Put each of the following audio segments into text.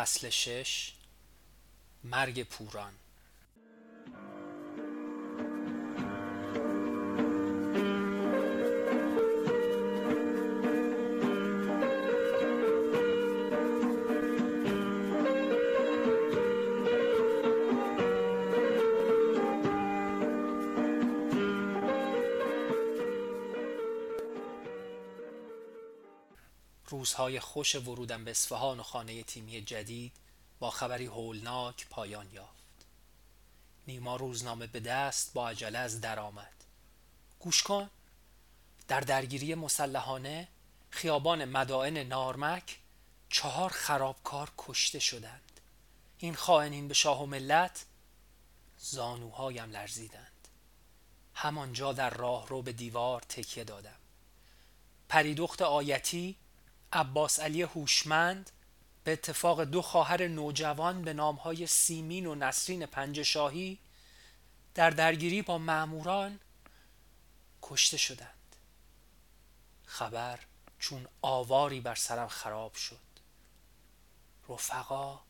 فصل شش مرگ پوران. روزهای خوش ورودم به اصفهان و خانه تیمی جدید با خبری هولناک پایان یافت. نیما روزنامه به دست با عجله از در آمد. گوش کن. در درگیری مسلحانه خیابان مدائن نارمک چهار خرابکار کشته شدند. این خائنین به شاه و ملت زانوهایم لرزیدند. همانجا در راه رو به دیوار تکیه دادم. پریدخت آیتی عباس علی هوشمند به اتفاق دو خواهر نوجوان به نامهای سیمین و نسرین پنجشاهی در درگیری با معموران کشته شدند. خبر چون آواری بر سرم خراب شد. رفقا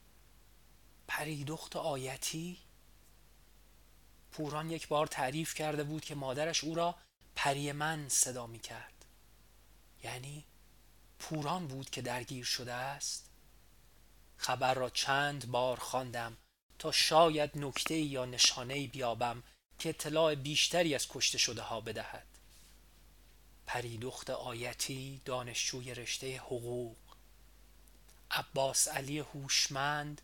پریدخت آیتی؟ پوران یک بار تعریف کرده بود که مادرش او را پری من صدا می کرد یعنی پوران بود که درگیر شده است. خبر را چند بار خواندم تا شاید نکته یا نشانه بیابم که اطلاع بیشتری از کشته شده ها بدهد. پریدخت آیتی دانشجوی رشته حقوق. عباس علی هوشمند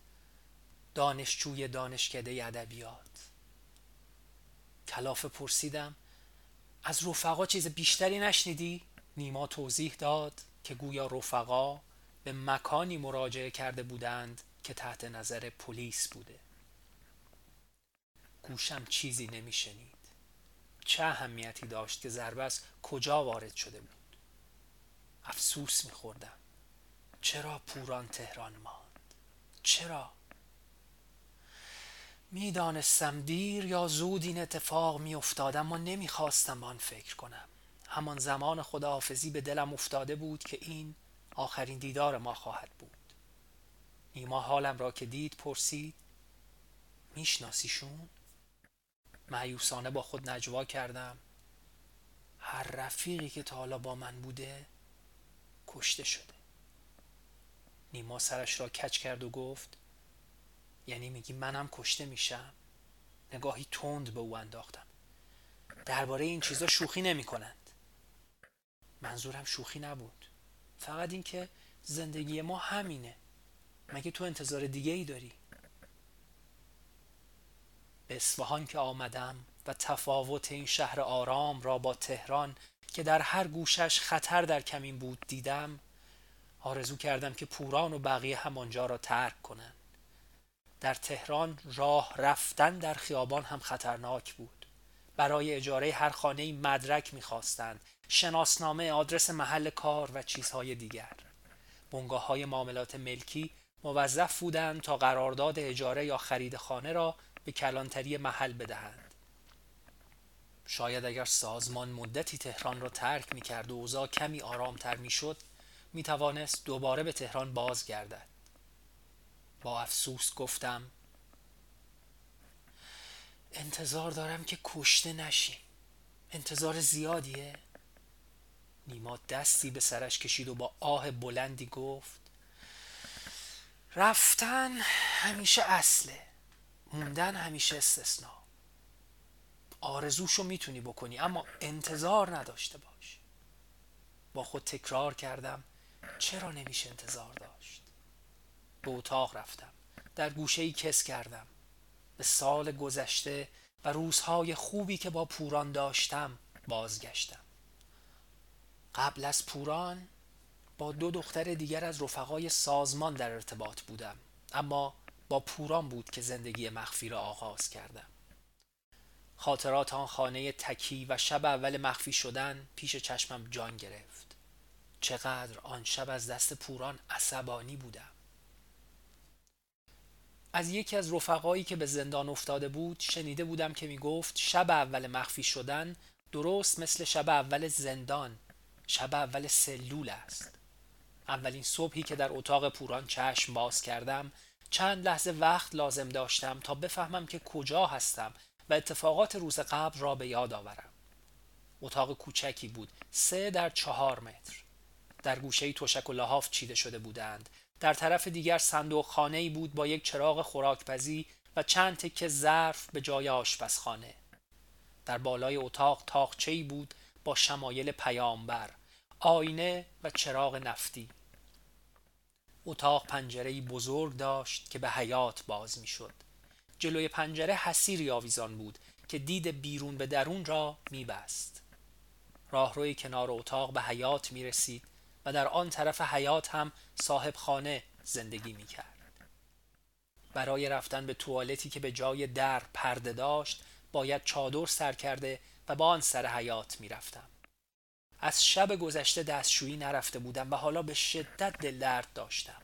دانشجوی دانشکده ادبیات. کلافه پرسیدم از رفقا چیز بیشتری نشنیدی؟ نیما توضیح داد. که گویا رفقا به مکانی مراجعه کرده بودند که تحت نظر پلیس بوده. گوشم چیزی نمیشنید. چه اهمیتی داشت که ضربه کجا وارد شده بود؟ افسوس میخوردم. چرا پوران تهران ماند؟ چرا؟ می‌دانستم دیر یا زود این اتفاق میافتاد اما نمی‌خواستم آن فکر کنم. همان زمان خداحافظی به دلم افتاده بود که این آخرین دیدار ما خواهد بود. نیما حالم را که دید پرسید میشناسیشون؟ معیوسانه با خود نجوا کردم. هر رفیقی که تا حالا با من بوده کشته شده. نیما سرش را کچ کرد و گفت یعنی میگی منم کشته میشم؟ نگاهی تند به او انداختم. درباره این چیزا شوخی نمی‌کنند منظورم شوخی نبود. فقط اینکه زندگی ما همینه. مگه تو انتظار دیگه ای داری؟ به اصفهان که آمدم و تفاوت این شهر آرام را با تهران که در هر گوشش خطر در کمین بود دیدم آرزو کردم که پوران و بقیه همانجا را ترک کنند. در تهران راه رفتن در خیابان هم خطرناک بود. برای اجاره هر خانه مدرک می‌خواستند. شناسنامه آدرس محل کار و چیزهای دیگر. بنگاه های معاملات ملکی موظف بودند تا قرارداد اجاره یا خرید خانه را به کلانتری محل بدهند. شاید اگر سازمان مدتی تهران را ترک می کرد و اوضاع کمی آرامتر می شد می توانست دوباره به تهران بازگردد. با افسوس گفتم انتظار دارم که کشته نشیم. انتظار زیادیه. نیما دستی به سرش کشید و با آه بلندی گفت رفتن همیشه اصله موندن همیشه استثنا. آرزوشو می‌تونی بکنی اما انتظار نداشته باش. با خود تکرار کردم چرا نمیشه انتظار داشت؟ به اتاق رفتم در گوشه ای کس کردم. به سال گذشته و روزهای خوبی که با پوران داشتم بازگشتم. قبل از پوران با دو دختر دیگر از رفقای سازمان در ارتباط بودم. اما با پوران بود که زندگی مخفی را آغاز کردم. خاطرات آن خانه تکی و شب اول مخفی شدن پیش چشمم جان گرفت. چقدر آن شب از دست پوران عصبانی بودم. از یکی از رفقایی که به زندان افتاده بود شنیده بودم که می گفت شب اول مخفی شدن درست مثل شب اول زندان شب اول سلول است. اولین صبحی که در اتاق پوران چشم باز کردم چند لحظه وقت لازم داشتم تا بفهمم که کجا هستم و اتفاقات روز قبل را به یاد آورم. اتاق کوچکی بود سه در چهار متر. در گوشه تشک و لحاف چیده شده بودند. در طرف دیگر صندوق خانه بود با یک چراغ خوراکپزی و چند تکه ظرف به جای آشپزخانه. در بالای اتاق تاقچه ای بود با شمایل پیامبر آینه و چراغ نفتی. اتاق پنجره بزرگ داشت که به حیات باز می‌شد. جلوی پنجره حسیری آویزان بود که دید بیرون به درون را میبست. راهروی کنار اتاق به حیات می رسید و در آن طرف حیات هم صاحب خانه زندگی می کرد. برای رفتن به توالتی که به جای در پرده داشت باید چادر سر کرده و با آن سر حیات می رفتم. از شب گذشته دستشویی نرفته بودم و حالا به شدت دل درد داشتم.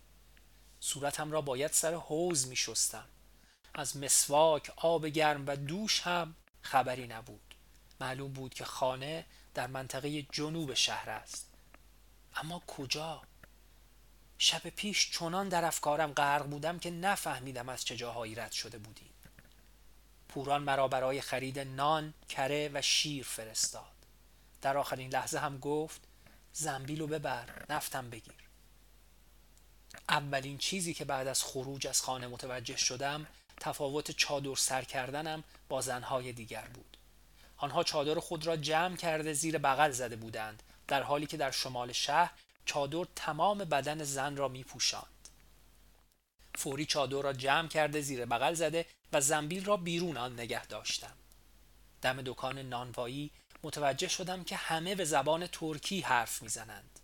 صورتم را باید سر حوز می شستم. از مسواک، آب گرم و دوش هم خبری نبود. معلوم بود که خانه در منطقه جنوب شهر است اما کجا شب پیش چنان در افکارم غرق بودم که نفهمیدم از چه جاهایی رد شده بودیم پوران مرا برای خرید نان کره و شیر فرستاد. در آخرین لحظه هم گفت زنبیلو ببر نفتم بگیر. اولین چیزی که بعد از خروج از خانه متوجه شدم تفاوت چادر سر کردنم با زنهای دیگر بود. آنها چادر خود را جمع کرده زیر بغل زده بودند در حالی که در شمال شهر چادر تمام بدن زن را می پوشاند. فوری چادر را جمع کرده زیر بغل زده و زنبیل را بیرون آن نگه داشتم. دم دکان نانوایی متوجه شدم که همه به زبان ترکی حرف می‌زنند.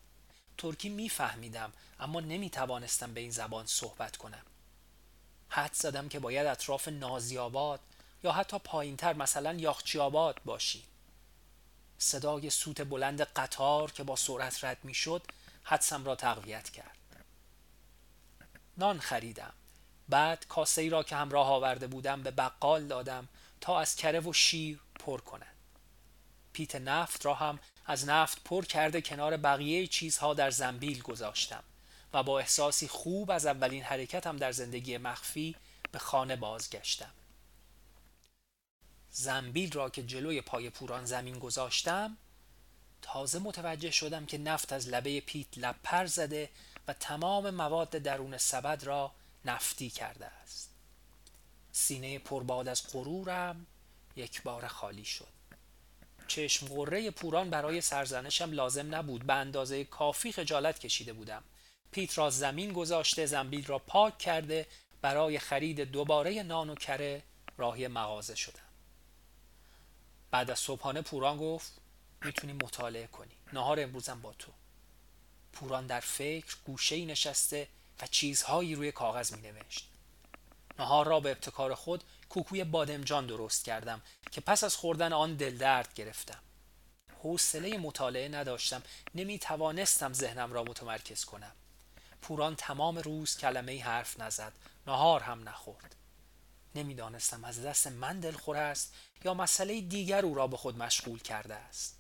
ترکی میفهمیدم اما نمی توانستم به این زبان صحبت کنم. حد زدم که باید اطراف نازیاباد یا حتی پایینتر مثلا یاخچی آباد باشی صدای سوت بلند قطار که با سرعت رد می شد حدسم را تقویت کرد نان خریدم بعد کاسه ای را که همراه آورده بودم به بقال دادم تا از کره و شیر پر کند. پیت نفت را هم از نفت پر کرده کنار بقیه چیزها در زنبیل گذاشتم و با احساسی خوب از اولین حرکتم در زندگی مخفی به خانه بازگشتم. زنبیل را که جلوی پای پوران زمین گذاشتم تازه متوجه شدم که نفت از لبه پیت لب پر زده و تمام مواد درون سبد را نفتی کرده است. سینه پرباد از غرورم یک بار خالی شد. چشم غره پوران برای سرزنشم لازم نبود. به اندازه کافی خجالت کشیده بودم. پیت را زمین گذاشته زنبیل را پاک کرده برای خرید دوباره نان و کره راهی مغازه شدم. بعد از صبحانه پوران گفت می‌تونی مطالعه کنی. نهار امروزم با تو. پوران در فکر گوشه ای نشسته و چیزهایی روی کاغذ می نوشت نهار را به ابتکار خود کوکوی بادمجان درست کردم که پس از خوردن آن دل درد گرفتم. حوصله مطالعه نداشتم. نمی توانستم ذهنم را متمرکز کنم. پوران تمام روز کلمه حرف نزد. نهار هم نخورد. نمی‌دانستم از دست من دلخور است یا مسئله دیگر او را به خود مشغول کرده است.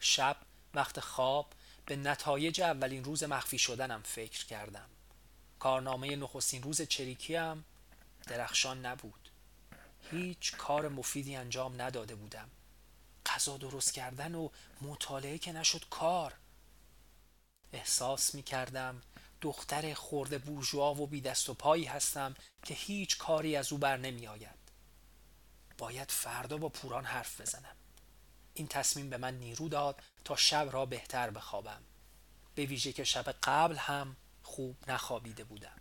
شب وقت خواب به نتایج اولین روز مخفی شدنم فکر کردم کارنامه نخستین روز چریکیم درخشان نبود هیچ کار مفیدی انجام نداده بودم غذا درست کردن و مطالعه که نشد کار احساس می کردم دختر خورده بورژوا و بی دست و پایی هستم که هیچ کاری از او بر نمی آید. باید فردا با پوران حرف بزنم. این تصمیم به من نیرو داد تا شب را بهتر بخوابم. به ویژه که شب قبل هم خوب نخوابیده بودم.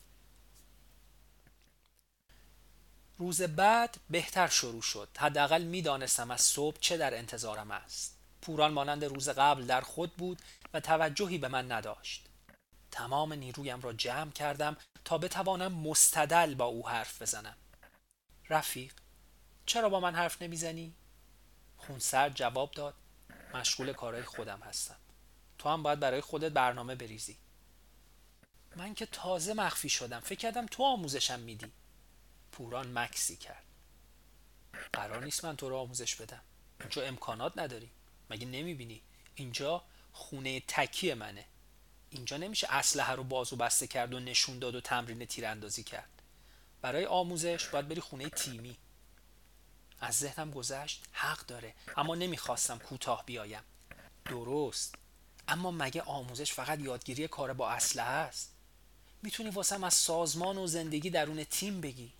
روز بعد بهتر شروع شد. حداقل می‌دانستم از صبح چه در انتظارم است. پوران مانند روز قبل در خود بود و توجهی به من نداشت. تمام نیرویم را جمع کردم تا بتوانم مستدل با او حرف بزنم رفیق چرا با من حرف نمی‌زنی؟ خونسرد جواب داد مشغول کارهای خودم هستم. تو هم باید برای خودت برنامه بریزی. من که تازه مخفی شدم. فکر کردم تو آموزشم میدی. پوران مکسی کرد. قرار نیست من تو رو آموزش بدم. اینجا امکانات نداری. مگه نمی‌بینی؟ اینجا خونه تکی منه. اینجا نمیشه اسلحه رو بازو بسته کرد و نشون داد و تمرین تیراندازی کرد. برای آموزش باید بری خونه تیمی. از ذهنم گذشت حق داره اما نمی‌خواستم کوتاه بیایم. درست. اما مگه آموزش فقط یادگیری کار با اسلحه است؟ می‌تونی واسم از سازمان و زندگی درون تیم بگی.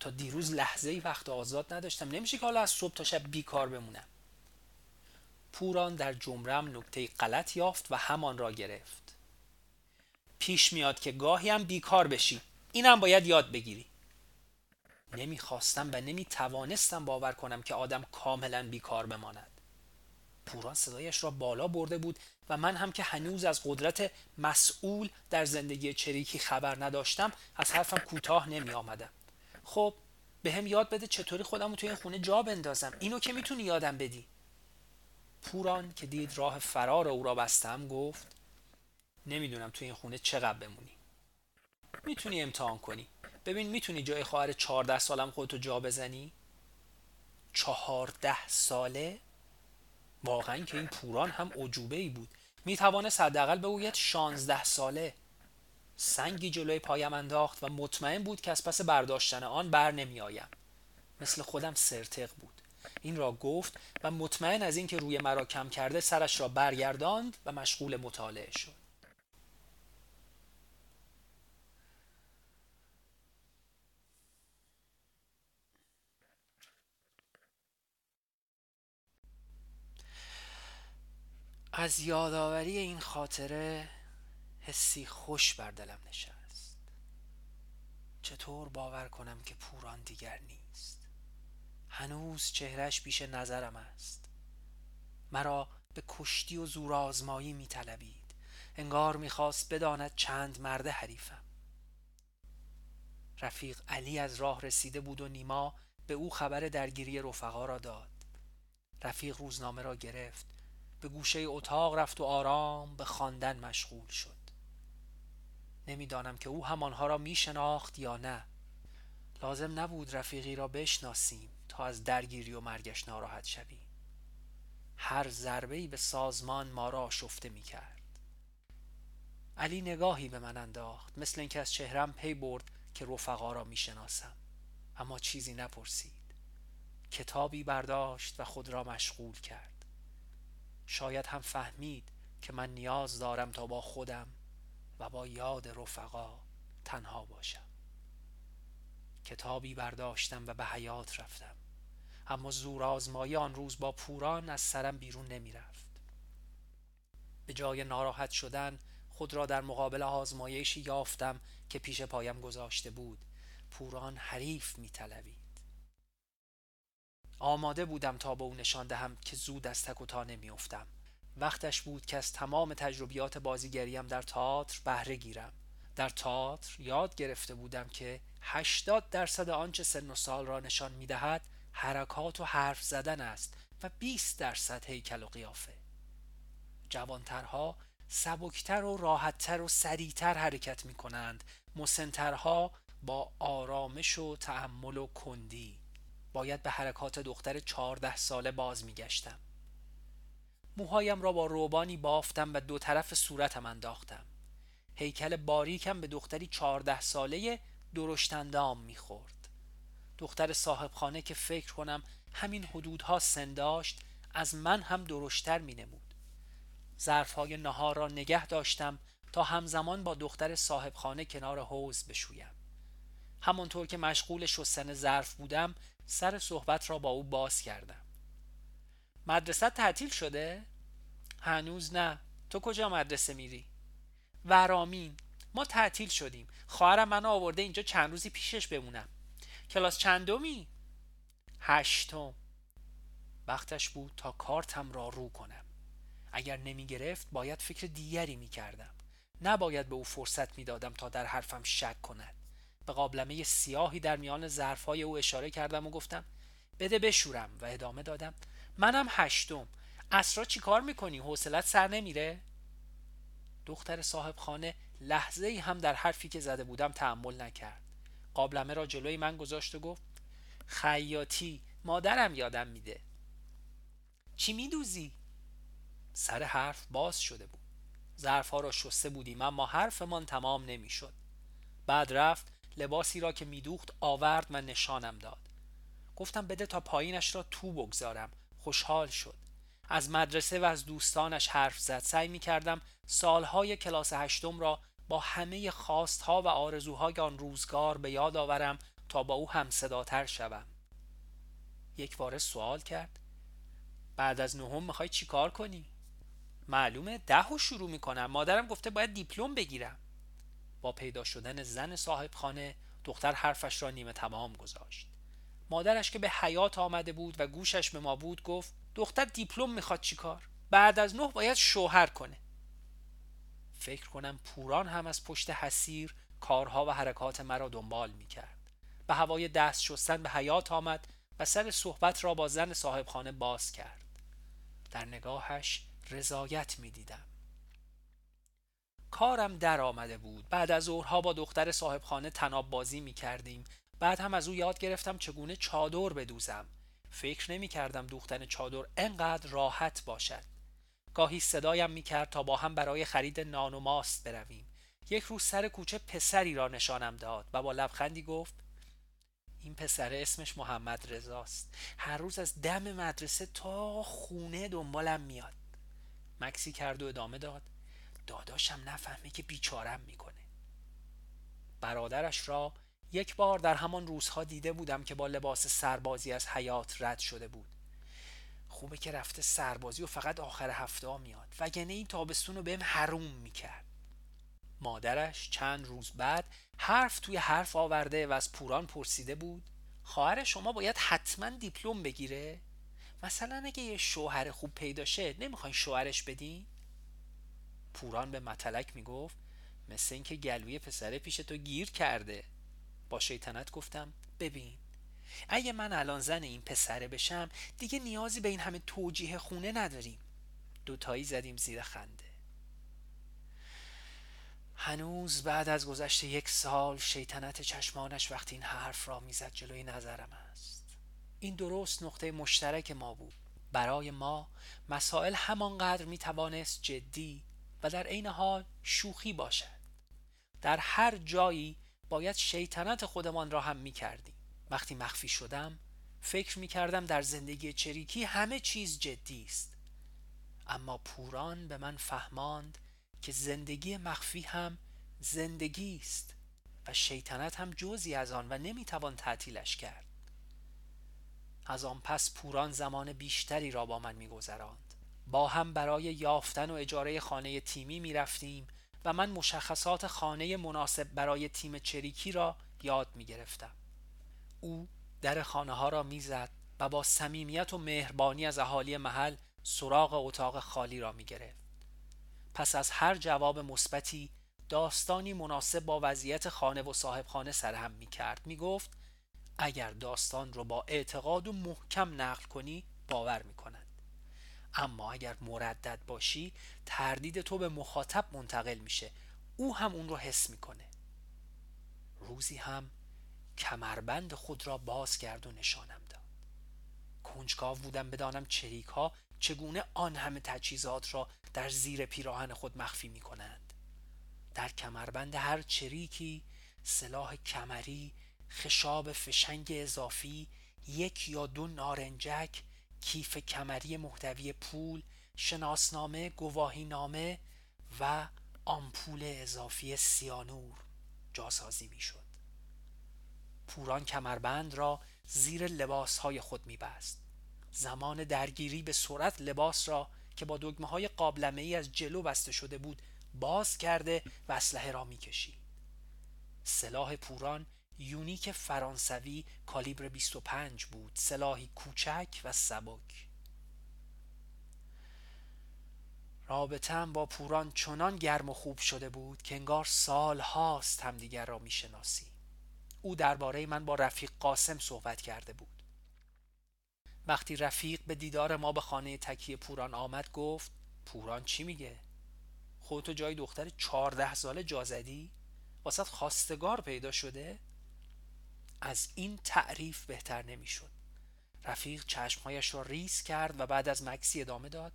تا دیروز لحظه ای وقت آزاد نداشتم. نمیشه که حالا از صبح تا شب بیکار بمونم. پوران در جمرم نکته غلط یافت و همان را گرفت. پیش میاد که گاهی هم بیکار بشی. اینم باید یاد بگیری. نمی‌خواستم و نمی‌توانستم باور کنم که آدم کاملا بیکار بماند. پوران صدایش را بالا برده بود و من هم که هنوز از قدرت مسئول در زندگی چریکی خبر نداشتم از حرفم کوتاه نمی آمدم خب به هم یاد بده چطوری خودم رو توی این خونه جا بندازم. اینو که می‌تونی یادم بدی. پوران که دید راه فرار او را بستم گفت نمی‌دونم توی این خونه چقدر بمونی. می‌تونی امتحان کنی. ببین می‌تونی جای خواهر چهارده سالم خودتو جا بزنی؟ چهارده ساله؟ واقعا که این پوران هم عجوبه ای بود. می‌توانست حداقل بگوید شانزده ساله. سنگی جلوی پایم انداخت و مطمئن بود که از پس برداشتن آن بر نمی آیم. مثل خودم سرتق بود. این را گفت و مطمئن از اینکه روی مرا کم کرده سرش را برگرداند و مشغول مطالعه شد. از یادآوری این خاطره حسی خوش بر دلم نشست. چطور باور کنم که پوران دیگر نیست؟ هنوز چهرش بیش نظرم است. مرا به کشتی و زور آزمایی می طلبید انگار می‌خواست بداند چند مرده حریفم. رفیق علی از راه رسیده بود و نیما به او خبر درگیری رفقا را داد. رفیق روزنامه را گرفت. به گوشه اتاق رفت و آرام به خواندن مشغول شد. نمی‌دانم که او همانها را می شناخت یا نه. لازم نبود رفیقی را بشناسیم تا از درگیری و مرگش ناراحت شویم. هر ضربه به سازمان ما را شفته می کرد علی نگاهی به من انداخت مثل اینکه از چهرم پی برد که رفقا را می شناسم اما چیزی نپرسید. کتابی برداشت و خود را مشغول کرد. شاید هم فهمید که من نیاز دارم تا با خودم و با یاد رفقا تنها باشم. کتابی برداشتم و به حیات رفتم. اما زور آزمایی آن روز با پوران از سرم بیرون نمی رفت به جای ناراحت شدن خود را در مقابل آزمایشی یافتم که پیش پایم گذاشته بود. پوران حریف می. آماده بودم تا به او نشان دهم که زود از تک و تا نمی افتم. وقتش بود که از تمام تجربیات بازیگریم در تئاتر بهره گیرم. در تئاتر یاد گرفته بودم که 80 درصد آنچه سن و سال را نشان می دهد حرکات و حرف زدن است و 20 درصد هیکل و قیافه. جوانترها سبکتر و راحتتر و سریعتر حرکت می کنند مسنترها با آرامش و تحمل و کندی. باید به حرکات دختر چهارده ساله باز می گشتم موهایم را با روبانی بافتم و دو طرف صورتم انداختم. هیکل باریکم به دختری چهارده ساله درشتندام می‌خورد. دختر صاحب خانه که فکر کنم همین حدودها سن داشت از من هم درشتر می نمود ظرفهای نهار را نگه داشتم تا همزمان با دختر صاحب خانه کنار حوز بشویم. همانطور که مشغول شستن ظرف بودم سر صحبت را با او باز کردم. مدرسه تعطیل شده؟ هنوز نه. تو کجا مدرسه میری؟ ورامین. ما تعطیل شدیم. خواهرم منو آورده اینجا چند روزی پیشش بمونم. کلاس چندمی؟ هشتم. وقتش بود تا کارتم را رو کنم. اگر نمی گرفت باید فکر دیگری می کردم نباید به او فرصت می دادم تا در حرفم شک کند. به قابلمه سیاهی در میان ظرفهای او اشاره کردم و گفتم بده بشورم و ادامه دادم منم هشتم اسرا چی کار می‌کنی؟ حوصلت سر نمیره؟ دختر صاحب خانه لحظه ای هم در حرفی که زده بودم تحمل نکرد قابلمه را جلوی من گذاشت و گفت خیاطی مادرم یادم میده چی میدوزی؟ سر حرف باز شده بود ظرفها را شسته بودیم اما حرفمان تمام نمی‌شد. بعد رفت لباسی را که میدوخت آورد و نشانم داد. گفتم بده تا پایینش را تو بگذارم. خوشحال شد. از مدرسه و از دوستانش حرف زد. سعی می کردم سالهای کلاس هشتم را با همه خواستها و آرزوهای آن روزگار به یاد آورم تا با او هم صداتر شوم. یک بار سوال کرد. بعد از نهم می‌خوای چیکار کنی؟ معلومه ده و شروع می‌کنم. مادرم گفته باید دیپلم بگیرم. با پیدا شدن زن صاحب خانه دختر حرفش را نیمه تمام گذاشت. مادرش که به حیات آمده بود و گوشش به ما بود گفت دختر دیپلم می‌خواد چیکار بعد از نه باید شوهر کنه. فکر کنم پوران هم از پشت حسیر کارها و حرکات مرا دنبال می‌کرد. به هوای دست شستن به حیات آمد و سر صحبت را با زن صاحبخانه باز کرد. در نگاهش رضایت می‌دیدم. کارم در آمده بود. بعد از ظهرها با دختر صاحبخانه تناب بازی می کردیم بعد هم از او یاد گرفتم چگونه چادر بدوزم. فکر نمی کردم دوختن چادر انقدر راحت باشد. گاهی صدایم می کرد تا با هم برای خرید نان و ماست برویم. یک روز سر کوچه پسری را نشانم داد و با لبخندی گفت این پسر اسمش محمد رضاست. هر روز از دم مدرسه تا خونه دنبالم میاد. مکسی کرد و ادامه داد. داداشم نفهمه که بیچارم می‌کنه. برادرش را یک بار در همان روزها دیده بودم که با لباس سربازی از حیات رد شده بود. خوبه که رفته سربازی و فقط آخر هفته میاد. وگرنه این تابستون رو بهم حروم می‌کرد. مادرش چند روز بعد حرف توی حرف آورده و از پوران پرسیده بود خواهر شما باید حتما دیپلم بگیره؟ مثلا اگه یه شوهر خوب پیدا شه نمی‌خواین شوهرش بدین؟ پوران به متلک می‌گفت مثل اینکه گلوی پسر پیش تو گیر کرده. با شیطنت گفتم ببین اگه من الان زن این پسره بشم دیگه نیازی به این همه توجیه خونه نداریم. دوتایی زدیم زیر خنده. هنوز بعد از گذشته یک سال شیطنت چشمانش وقتی این حرف را می‌زد جلوی نظرم است. این درست نقطه مشترک ما بود. برای ما مسائل همانقدر می‌توانست جدی و در عین حال شوخی باشد. در هر جایی باید شیطنت خودمان را هم می کردیم وقتی مخفی شدم فکر می کردم در زندگی چریکی همه چیز جدی است. اما پوران به من فهماند که زندگی مخفی هم زندگی است و شیطنت هم جزی از آن و نمی‌توان تعطیلش کرد. از آن پس پوران زمان بیشتری را با من میگذراند. با هم برای یافتن و اجاره خانه تیمی می رفتیم و من مشخصات خانه مناسب برای تیم چریکی را یاد می گرفتم. او در خانه ها را می‌زد و با صمیمیت و مهربانی از اهالی محل سراغ اتاق خالی را می گرفت. پس از هر جواب مثبتی داستانی مناسب با وضعیت خانه و صاحب خانه سرهم می کرد می گفت اگر داستان رو با اعتقاد و محکم نقل کنی باور می کند اما اگر مردد باشی تردید تو به مخاطب منتقل میشه. او هم اون رو حس می‌کنه. روزی هم کمربند خود را باز کرد و نشانم داد. کنجکاو بودم بدانم چریک ها چگونه آن همه تجهیزات را در زیر پیراهن خود مخفی می کنند در کمربند هر چریکی سلاح کمری خشاب فشنگ اضافی یک یا دو نارنجک کیف کمری محتوی پول شناسنامه گواهینامه و آمپول اضافی سیانور جاسازی می‌شد. پوران کمربند را زیر لباس های خود می بست. زمان درگیری به سرعت لباس را که با دگمه های قابلمه ای از جلو بسته شده بود باز کرده و اسلحه را می کشید. سلاح پوران یونیک فرانسوی کالیبر 25 بود سلاحی کوچک و سبک رابطم با پوران چنان گرم و خوب شده بود که انگار سال هاست همدیگر را می‌شناسی او درباره من با رفیق قاسم صحبت کرده بود وقتی رفیق به دیدار ما به خانه تکیه پوران آمد گفت پوران چی میگه؟ خودتو جای دختر چهارده ساله جازدی؟ واسط خواستگار پیدا شده؟ از این تعریف بهتر نمی‌شد. رفیق چشمهایش را ریز کرد و بعد از مکسی ادامه داد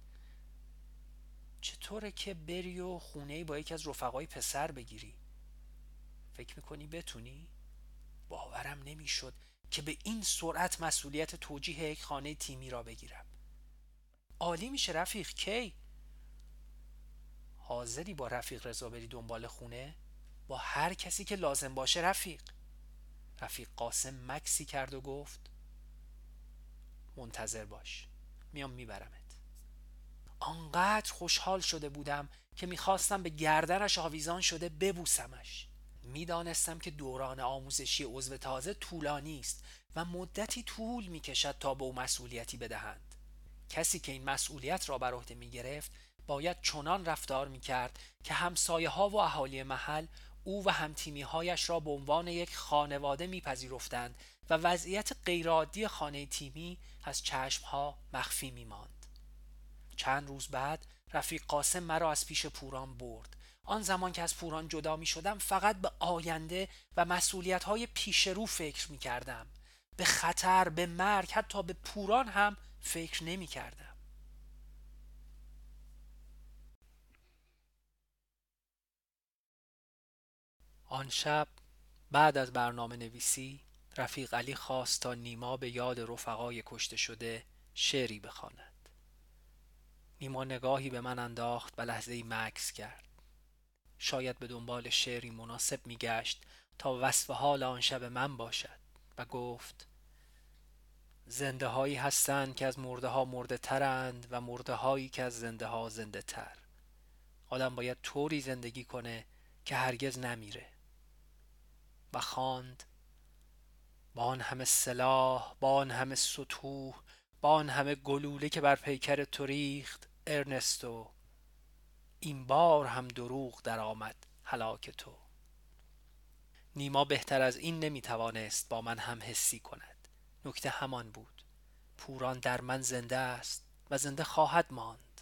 چطوره که بری و خونه با یکی از رفقای پسر بگیری فکر می‌کنی بتونی؟ باورم نمی‌شد که به این سرعت مسئولیت توجیه یک خانه تیمی را بگیرم عالی میشه رفیق کی؟ حاضری با رفیق رضا بری دنبال خونه؟ با هر کسی که لازم باشه رفیق رفیق قاسم مکسی کرد و گفت منتظر باش میام میبرمت. آنقدر خوشحال شده بودم که می‌خواستم به گردنش آویزان شده ببوسمش. می‌دانستم که دوران آموزشی عضو تازه طولانی است و مدتی طول می‌کشد تا به او مسئولیتی بدهند. کسی که این مسئولیت را بر عهده می‌گرفت باید چنان رفتار می‌کرد که همسایه ها و اهالی محل او و همتیمی هایش را به عنوان یک خانواده میپذیرفتند و وضعیت غیرعادی خانه تیمی از چشم ها مخفی میماند. چند روز بعد رفیق قاسم مرا از پیش پوران برد. آن زمان که از پوران جدا می شدم فقط به آینده و مسئولیت های پیش رو فکر می کردم به خطر به مرگ حتی به پوران هم فکر نمی کردم آن شب بعد از برنامه نویسی رفیق علی خواست تا نیما به یاد رفقای کشته شده شعری بخواند. نیما نگاهی به من انداخت و لحظه ای مکس کرد. شاید به دنبال شعری مناسب میگشت تا وصف حال آن شب من باشد و گفت زنده هایی هستند که از مرده ها مرده ترند و مرده هایی که از زنده ها زنده تر آدم باید طوری زندگی کنه که هرگز نمیره و خواند. با آن همه سلاح با آن همه سطوح با آن همه گلوله که بر پیکر تو ریخت ارنستو این بار هم دروغ در آمد هلاک تو. نیما بهتر از این نمی‌توانست با من هم حسی کند. نکته همان بود. پوران در من زنده است و زنده خواهد ماند.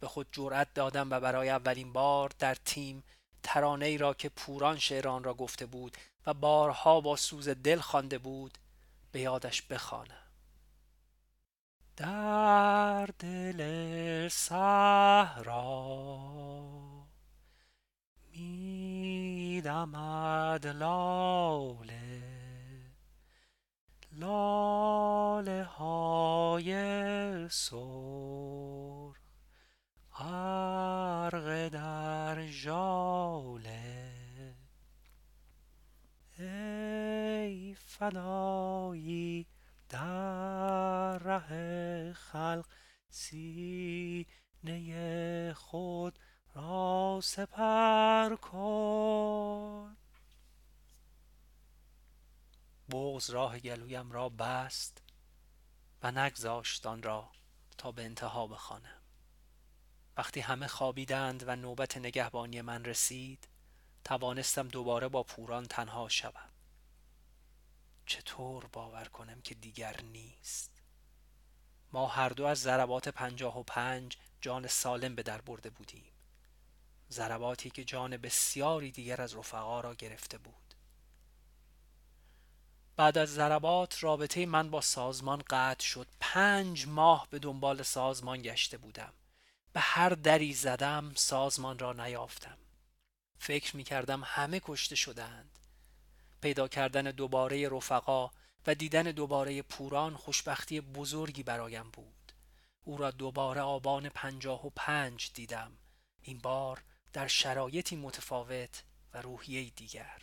به خود جرأت دادم و برای اولین بار در تیم ترانه ای را که پوران شعران را گفته بود و بارها با سوز دل خوانده بود به یادش بخوانم. در دل صحرا میدمد لاله لاله های سرخ. غرق در ژاله. ای فدایی در ره خلق سینه خود را سپر کن. بغز راه گلویم را بست و نگذاشت آن را تا به انتها بخوانم وقتی همه خوابیدند و نوبت نگهبانی من رسید توانستم دوباره با پوران تنها شوم. چطور باور کنم که دیگر نیست؟ ما هر دو از ضربات پنجاه و پنج جان سالم به در برده بودیم. ضرباتی که جان بسیاری دیگر از رفقا را گرفته بود. بعد از ضربات رابطه من با سازمان قطع شد. پنج ماه به دنبال سازمان گشته بودم. به هر دری زدم سازمان را نیافتم. فکر می کردم همه کشته شدند پیدا کردن دوباره رفقا و دیدن دوباره پوران خوشبختی بزرگی برایم بود. او را دوباره آبان پنجاه و پنج دیدم. این بار در شرایطی متفاوت و روحیه دیگر.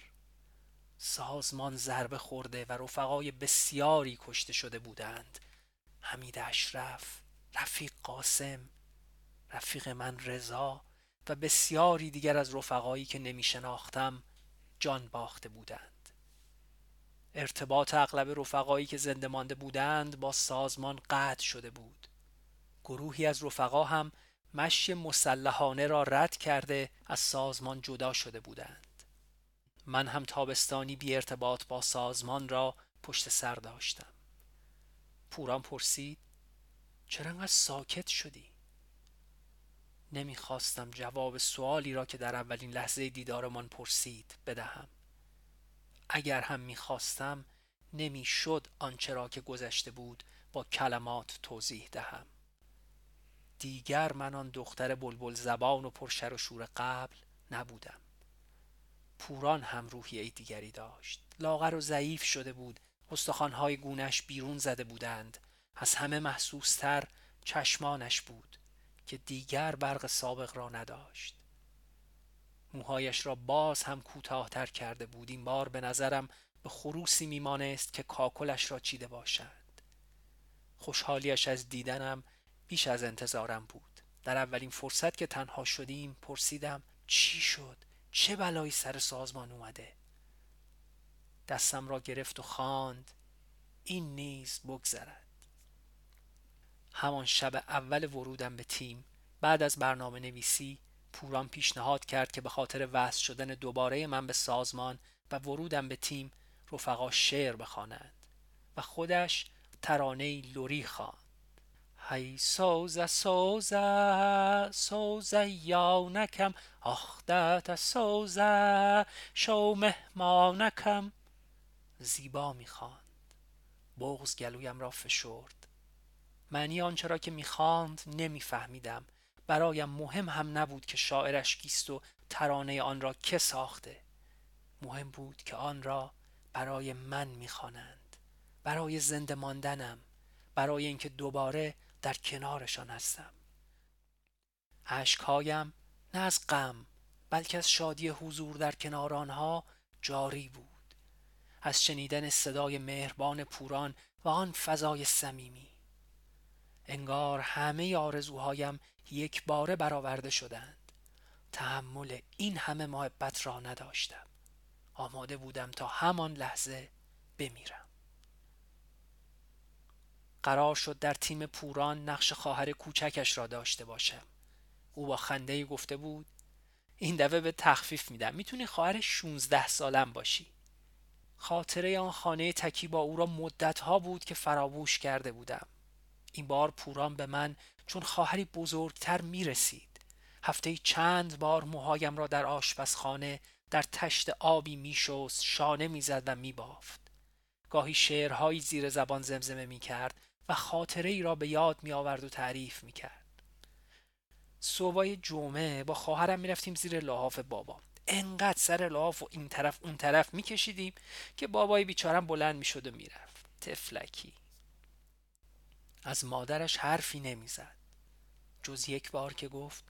سازمان ضربه خورده و رفقای بسیاری کشته شده بودند. حمید اشرف رفیق قاسم رفیق من رضا و بسیاری دیگر از رفقایی که نمی شناختم جان باخته بودند. ارتباط اغلب رفقایی که زنده مانده بودند با سازمان قطع شده بود. گروهی از رفقا هم مشی مسلحانه را رد کرده از سازمان جدا شده بودند. من هم تابستانی بی ارتباط با سازمان را پشت سر داشتم. پوران پرسید چرا انقدر ساکت شدی؟ نمی‌خواستم جواب سوالی را که در اولین لحظه دیدارمان پرسید بدهم. اگر هم می‌خواستم نمی‌شد آنچه را که گذشته بود با کلمات توضیح دهم. دیگر من آن دختر بلبل زبان و پرشر و شور قبل نبودم. پوران هم روحیه دیگری داشت. لاغر و ضعیف شده بود. استخوانهای گونش بیرون زده بودند. از همه محسوستر چشمانش بود. که دیگر برق سابق را نداشت. موهایش را باز هم کوتاهتر کرده بود. این بار به نظرم به خروسی میمانست که کاکلش را چیده باشد. خوشحالیش از دیدنم بیش از انتظارم بود. در اولین فرصت که تنها شدیم پرسیدم چی شد؟ چه بلایی سر سازمان اومده؟ دستم را گرفت و خواند این نیز بگذرد. همان شب اول ورودم به تیم. بعد از برنامه نویسی پوران پیشنهاد کرد که به خاطر وصل شدن دوباره من به سازمان و ورودم به تیم رفقا شعر بخوانند. و خودش ترانه لوری خواند. هی سوز سوز سوز یانکم آخدت سوز شو مهمانکم. زیبا می‌خواند. بغز گلویم را فشرد. معنی آنچه را که می‌خواند نمیفهمیدم. برایم مهم هم نبود که شاعرش کیست و ترانه آن را که ساخته. مهم بود که آن را برای من می‌خوانند. برای زنده ماندنم. برای اینکه دوباره در کنارشان هستم. اشکهایم نه از غم بلکه از شادی حضور در کنار آنها جاری بود. از شنیدن صدای مهربان پوران و آن فضای صمیمی. انگار همه آرزوهایم یک باره برآورده شدند. تحمل این همه محبت را نداشتم. آماده بودم تا همان لحظه بمیرم. قرار شد در تیم پوران نقش خواهر کوچکش را داشته باشم. او با خنده گفته بود این دفعه به تخفیف میدم. می‌تونی خواهر 16 سالم باشی. خاطره آن خانه تکی با او را مدتها بود که فراموش کرده بودم. این بار پوران به من چون خواهری بزرگتر می رسید هفته چند بار موهایم را در آشپزخانه در تشت آبی می شست شانه می زد و می بافت گاهی شعرهایی زیر زبان زمزمه می کرد و خاطره ای را به یاد می آورد و تعریف می کرد صبحای جمعه با خواهرم می رفتیم زیر لحاف بابا انقدر سر لاف و این طرف اون طرف میکشیدیم که بابای بیچارم بلند می‌شد و می‌رفت. تفلکی. از مادرش حرفی نمی‌زد. جز یک بار که گفت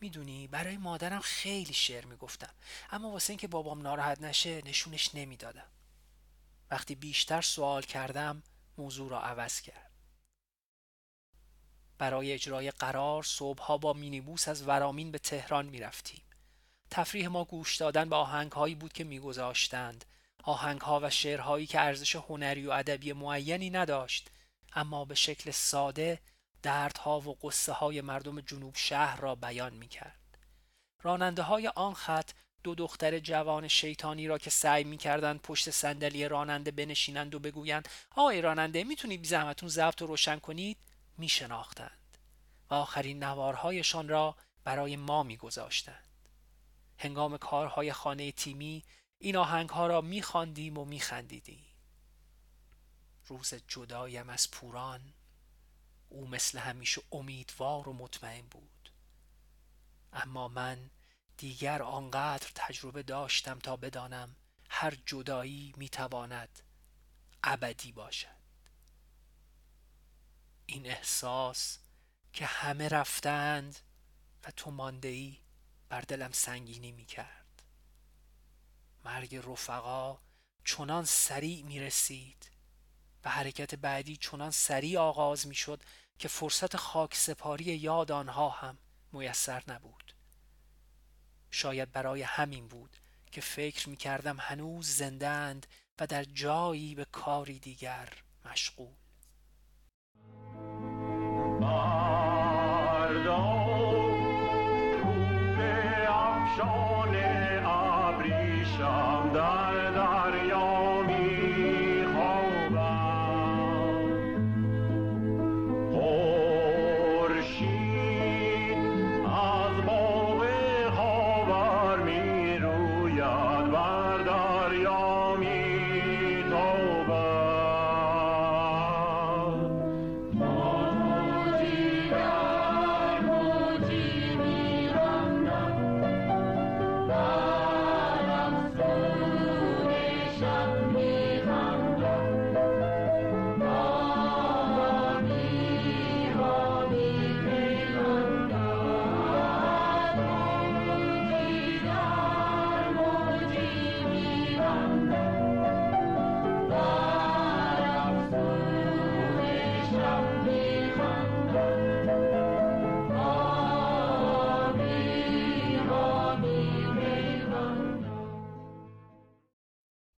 می‌دونی برای مادرم خیلی شعر می‌گفتم اما واسه اینکه بابام ناراحت نشه نشونش نمی‌دادم. وقتی بیشتر سوال کردم موضوع را عوض کرد. برای اجرای قرار صبحها با مینیبوس از ورامین به تهران می‌رفتیم. تفریح ما گوش دادن به آهنگهایی بود که میگذاشتند. آهنگها و شعرهایی که ارزش هنری و ادبی معینی نداشت. اما به شکل ساده دردها و قصه های مردم جنوب شهر را بیان می کرد. راننده های آن خط دو دختر جوان شیطانی را که سعی می کردند پشت صندلی راننده بنشینند و بگویند آقای راننده می‌تونید بی زحمتون ضبط رو روشن کنید می شناختند و آخرین نوارهایشان را برای ما می گذاشتند. هنگام کارهای خانه تیمی این آهنگ ها را میخواندیم و میخندیدیم روز جدایم از پوران. او مثل همیشه امیدوار و مطمئن بود. اما من دیگر آنقدر تجربه داشتم تا بدانم هر جدایی می‌تواند ابدی باشد. این احساس که همه رفتند و تو مانده ای بر دلم سنگینی می کرد مرگ رفقا چنان سریع می رسید و حرکت بعدی چنان سریع آغاز می‌شد که فرصت خاک سپاری یاد آنها هم میسر نبود. شاید برای همین بود که فکر می کردم هنوز اند و در جایی به کاری دیگر مشغول. ابریشم در